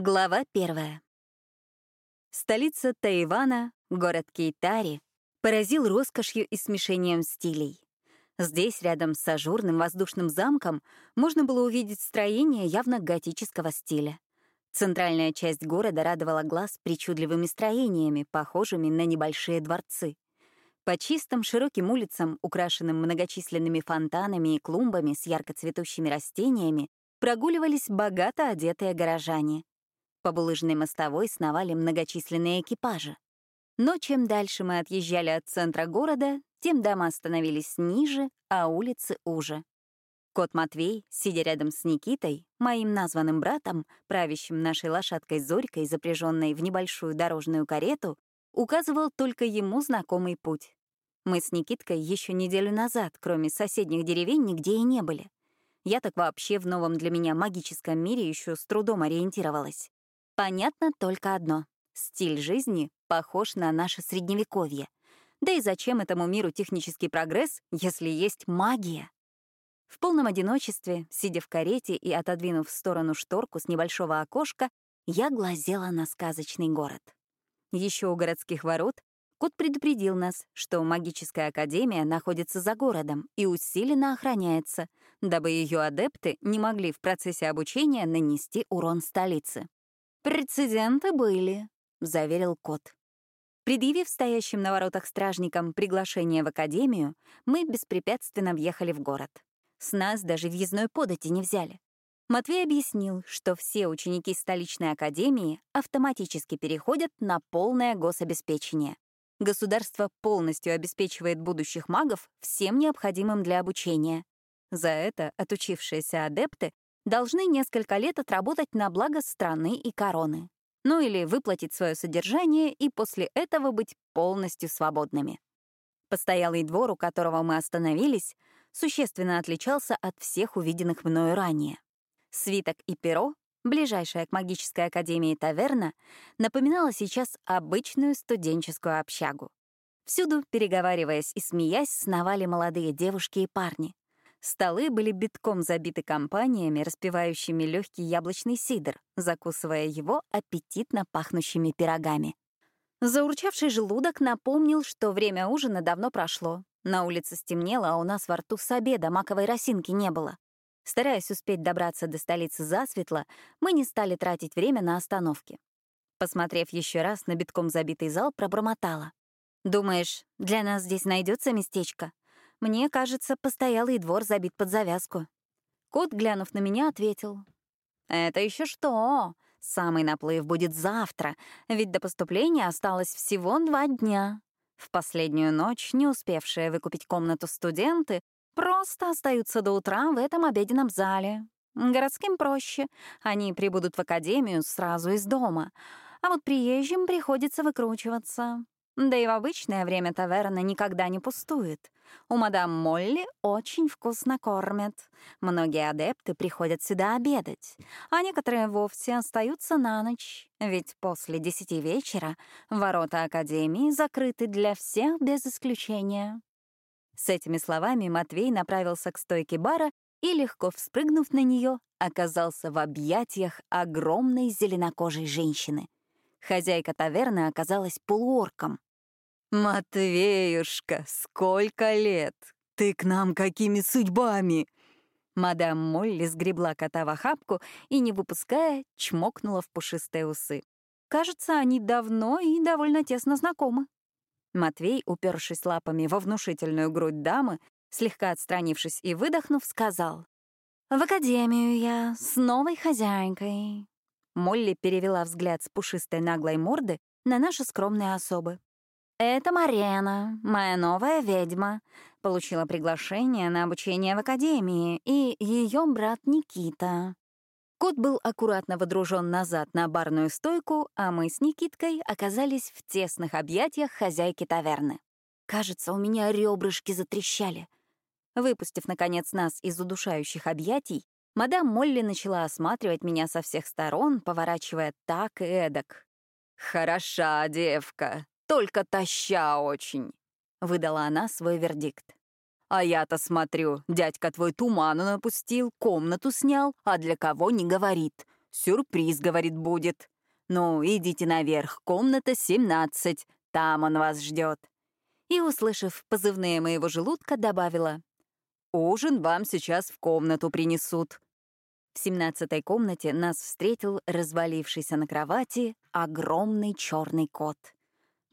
Глава первая. Столица Тайвана, город Кейтари, поразил роскошью и смешением стилей. Здесь, рядом с ажурным воздушным замком, можно было увидеть строение явно готического стиля. Центральная часть города радовала глаз причудливыми строениями, похожими на небольшие дворцы. По чистым широким улицам, украшенным многочисленными фонтанами и клумбами с ярко цветущими растениями, прогуливались богато одетые горожане. По булыжной мостовой сновали многочисленные экипажи. Но чем дальше мы отъезжали от центра города, тем дома становились ниже, а улицы уже. Кот Матвей, сидя рядом с Никитой, моим названным братом, правящим нашей лошадкой Зорькой, запряженной в небольшую дорожную карету, указывал только ему знакомый путь. Мы с Никиткой еще неделю назад, кроме соседних деревень, нигде и не были. Я так вообще в новом для меня магическом мире еще с трудом ориентировалась. Понятно только одно — стиль жизни похож на наше средневековье. Да и зачем этому миру технический прогресс, если есть магия? В полном одиночестве, сидя в карете и отодвинув в сторону шторку с небольшого окошка, я глазела на сказочный город. Еще у городских ворот кот предупредил нас, что магическая академия находится за городом и усиленно охраняется, дабы ее адепты не могли в процессе обучения нанести урон столице. «Прецеденты были», — заверил кот. Предъявив стоящим на воротах стражникам приглашение в академию, мы беспрепятственно въехали в город. С нас даже въездной подати не взяли. Матвей объяснил, что все ученики столичной академии автоматически переходят на полное гособеспечение. Государство полностью обеспечивает будущих магов всем необходимым для обучения. За это отучившиеся адепты должны несколько лет отработать на благо страны и короны. Ну или выплатить свое содержание и после этого быть полностью свободными. Постоялый двор, у которого мы остановились, существенно отличался от всех увиденных мною ранее. Свиток и перо, ближайшая к магической академии таверна, напоминала сейчас обычную студенческую общагу. Всюду, переговариваясь и смеясь, сновали молодые девушки и парни. Столы были битком забиты компаниями, распивающими легкий яблочный сидр, закусывая его аппетитно пахнущими пирогами. Заурчавший желудок напомнил, что время ужина давно прошло. На улице стемнело, а у нас во рту с обеда маковой росинки не было. Стараясь успеть добраться до столицы засветло, мы не стали тратить время на остановки. Посмотрев еще раз на битком забитый зал, пробормотала. «Думаешь, для нас здесь найдется местечко?» Мне кажется, постоялый двор забит под завязку. Кот, глянув на меня, ответил. «Это еще что? Самый наплыв будет завтра, ведь до поступления осталось всего два дня. В последнюю ночь не успевшие выкупить комнату студенты просто остаются до утра в этом обеденном зале. Городским проще. Они прибудут в академию сразу из дома. А вот приезжим приходится выкручиваться. Да и в обычное время таверна никогда не пустует. У мадам Молли очень вкусно кормят. Многие адепты приходят сюда обедать, а некоторые вовсе остаются на ночь, ведь после десяти вечера ворота Академии закрыты для всех без исключения. С этими словами Матвей направился к стойке бара и, легко вспрыгнув на нее, оказался в объятиях огромной зеленокожей женщины. Хозяйка таверны оказалась полуорком. «Матвеюшка, сколько лет! Ты к нам какими судьбами?» Мадам Молли сгребла кота в охапку и, не выпуская, чмокнула в пушистые усы. Кажется, они давно и довольно тесно знакомы. Матвей, упершись лапами во внушительную грудь дамы, слегка отстранившись и выдохнув, сказал. «В академию я, с новой хозяйкой». Молли перевела взгляд с пушистой наглой морды на наши скромные особы. «Это Марена, моя новая ведьма. Получила приглашение на обучение в академии, и ее брат Никита». Кот был аккуратно водружен назад на барную стойку, а мы с Никиткой оказались в тесных объятиях хозяйки таверны. Кажется, у меня ребрышки затрещали. Выпустив, наконец, нас из удушающих объятий, мадам Молли начала осматривать меня со всех сторон, поворачивая так и эдак. «Хороша девка», только таща очень», — выдала она свой вердикт. «А я-то смотрю, дядька твой туману напустил, комнату снял, а для кого не говорит. Сюрприз, говорит, будет. Ну, идите наверх, комната 17, там он вас ждет. И, услышав позывные моего желудка, добавила. Ужин вам сейчас в комнату принесут. В семнадцатой комнате нас встретил развалившийся на кровати огромный черный кот.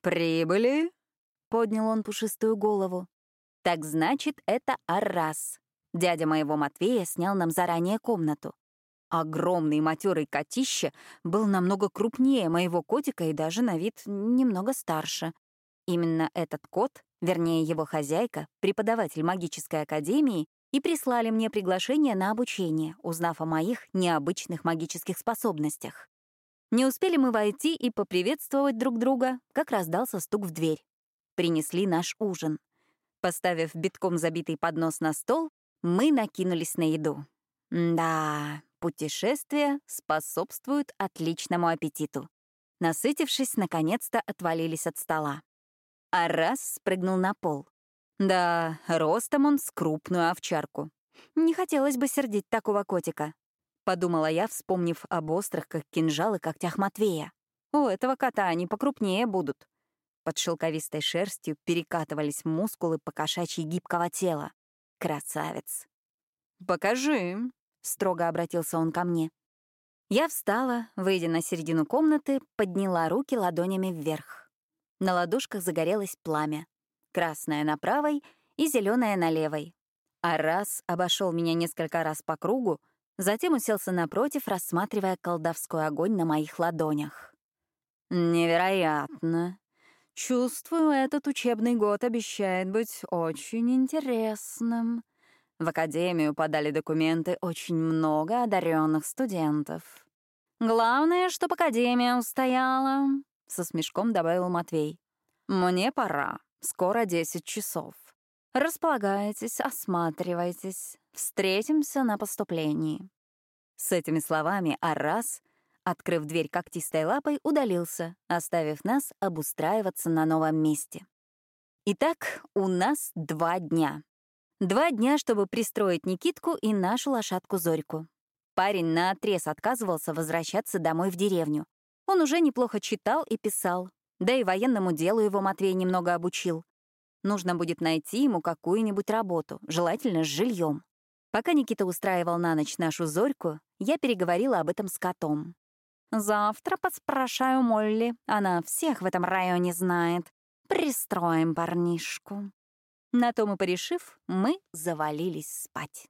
«Прибыли?» — поднял он пушистую голову. «Так значит, это Аррас. Дядя моего Матвея снял нам заранее комнату. Огромный матерый котище был намного крупнее моего котика и даже на вид немного старше. Именно этот кот, вернее его хозяйка, преподаватель магической академии, и прислали мне приглашение на обучение, узнав о моих необычных магических способностях. Не успели мы войти и поприветствовать друг друга, как раздался стук в дверь. Принесли наш ужин. Поставив битком забитый поднос на стол, мы накинулись на еду. Да, путешествия способствуют отличному аппетиту. Насытившись, наконец-то отвалились от стола. А раз спрыгнул на пол. Да, ростом он с крупную овчарку. Не хотелось бы сердить такого котика. Подумала я, вспомнив об острых, как кинжалы, когтях Матвея. У этого кота они покрупнее будут. Под шелковистой шерстью перекатывались мускулы покошачьи гибкого тела. Красавец. «Покажи», — строго обратился он ко мне. Я встала, выйдя на середину комнаты, подняла руки ладонями вверх. На ладошках загорелось пламя красная на правой и зеленая на левой. А раз обошел меня несколько раз по кругу, затем уселся напротив, рассматривая колдовской огонь на моих ладонях. «Невероятно. Чувствую, этот учебный год обещает быть очень интересным. В академию подали документы очень много одаренных студентов. Главное, чтоб академия устояла», — со смешком добавил Матвей. «Мне пора. Скоро 10 часов. Располагайтесь, осматривайтесь. Встретимся на поступлении». С этими словами Аррас, открыв дверь когтистой лапой, удалился, оставив нас обустраиваться на новом месте. Итак, у нас два дня. Два дня, чтобы пристроить Никитку и нашу лошадку Зорьку. Парень наотрез отказывался возвращаться домой в деревню. Он уже неплохо читал и писал, да и военному делу его Матвей немного обучил. Нужно будет найти ему какую-нибудь работу, желательно с жильем. Пока Никита устраивал на ночь нашу Зорьку, я переговорила об этом с котом. «Завтра подспрашаю Молли. Она всех в этом районе знает. Пристроим парнишку». На то мы порешив, мы завалились спать.